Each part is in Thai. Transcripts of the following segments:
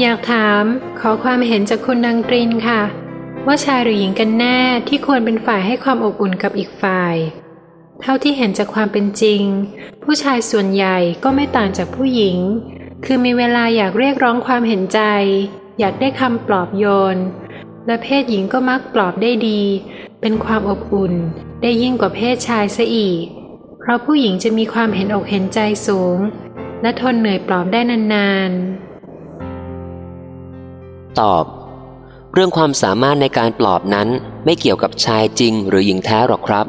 อยากถามขอความเห็นจากคุณนางตรินค่ะ ว่าชายหรือหญิงกันแน่ที่ควรเป็นฝ่ายให้ความอบอุ่นกับอีกฝ่าย เท่าที่เห็นจากความเป็นจริง ผู้ชายส่วนใหญ่ก็ไม่ต่างจากผู้หญิง คือมีเวลาอยากเรียกร้องความเห็นใจ อยากได้คำปลอบโยน และเพศหญิงก็มักปลอบได้ดี เป็นความอบอุ่นได้ยิ่งกว่าเพศชายซะอีก เพราะผู้หญิงจะมีความเห็นอกเห็นใจสูง และทนเหนื่อยปลอบได้นานๆ ตอบ เรื่องความสามารถในการปลอบนั้นไม่เกี่ยวกับชายจริงหรือหญิงแท้หรอกครับ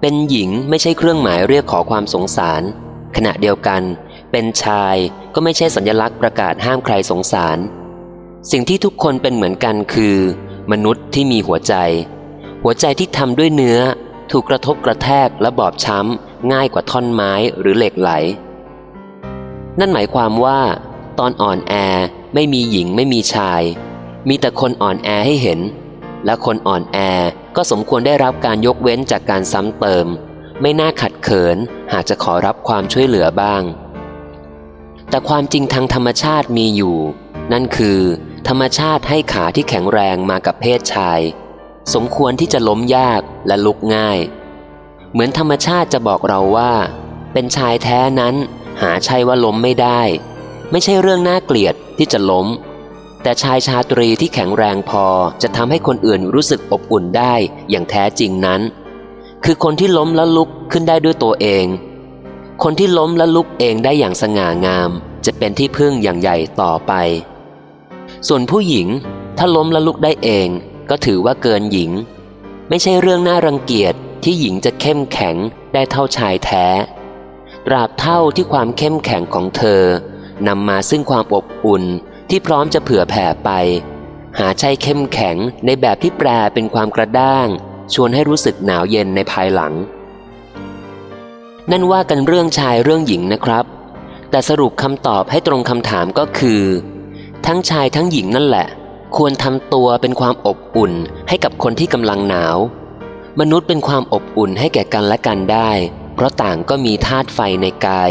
เป็นหญิงไม่ใช่เครื่องหมายเรียกขอความสงสาร ขณะเดียวกัน เป็นชายก็ไม่ใช่สัญลักษณ์ประกาศห้ามใครสงสาร สิ่งที่ทุกคนเป็นเหมือนกันคือ มนุษย์ที่มีหัวใจ หัวใจที่ทำด้วยเนื้อ ถูกกระทบกระแทกและบอบช้ำง่ายกว่าท่อนไม้หรือเหล็กไหล นั่นหมายความว่า ตอนอ่อนแอ ไม่มีหญิงไม่มีชาย มีแต่คนอ่อนแอให้เห็น และคนอ่อนแอก็สมควรได้รับการยกเว้นจากการซ้ำเติม ไม่น่าขัดเขินหากจะขอรับความช่วยเหลือบ้าง แต่ความจริงทางธรรมชาติมีอยู่ นั่นคือ ธรรมชาติให้ขาที่แข็งแรงมากับเพศชาย สมควรที่จะล้มยากและลุกง่าย เหมือนธรรมชาติจะบอกเราว่า เป็นชายแท้นั้นหาใช่ว่าล้มไม่ได้ ไม่ใช่เรื่องน่าเกลียดที่จะล้ม แต่ชายชาตรีที่แข็งแรงพอจะทำให้คนอื่นรู้สึกอบอุ่นได้อย่างแท้จริงนั้น คือคนที่ล้มแล้วลุกขึ้นได้ด้วยตัวเอง คนที่ล้มและลุกเองได้อย่างสง่างาม จะเป็นที่พึ่งอย่างใหญ่ต่อไป ส่วนผู้หญิงถ้าล้มและลุกได้เอง ก็ถือว่าเกินหญิง ไม่ใช่เรื่องน่ารังเกียจที่หญิงจะเข้มแข็งได้เท่าชายแท้ตราบเท่าที่ความเข้มแข็งของเธอ นำมาซึ่งความอบอุ่นที่พร้อมจะเผื่อแผ่ไป หาใช่เข้มแข็งในแบบที่แปลเป็นความกระด้าง ชวนให้รู้สึกหนาวเย็นในภายหลัง นั่นว่ากันเรื่องชายเรื่องหญิงนะครับ แต่สรุปคำตอบให้ตรงคำถามก็คือ ทั้งชายทั้งหญิงนั่นแหละ ควรทำตัวเป็นความอบอุ่นให้กับคนที่กำลังหนาว มนุษย์เป็นความอบอุ่นให้แก่กันและกันได้ เพราะต่างก็มีธาตุไฟในกาย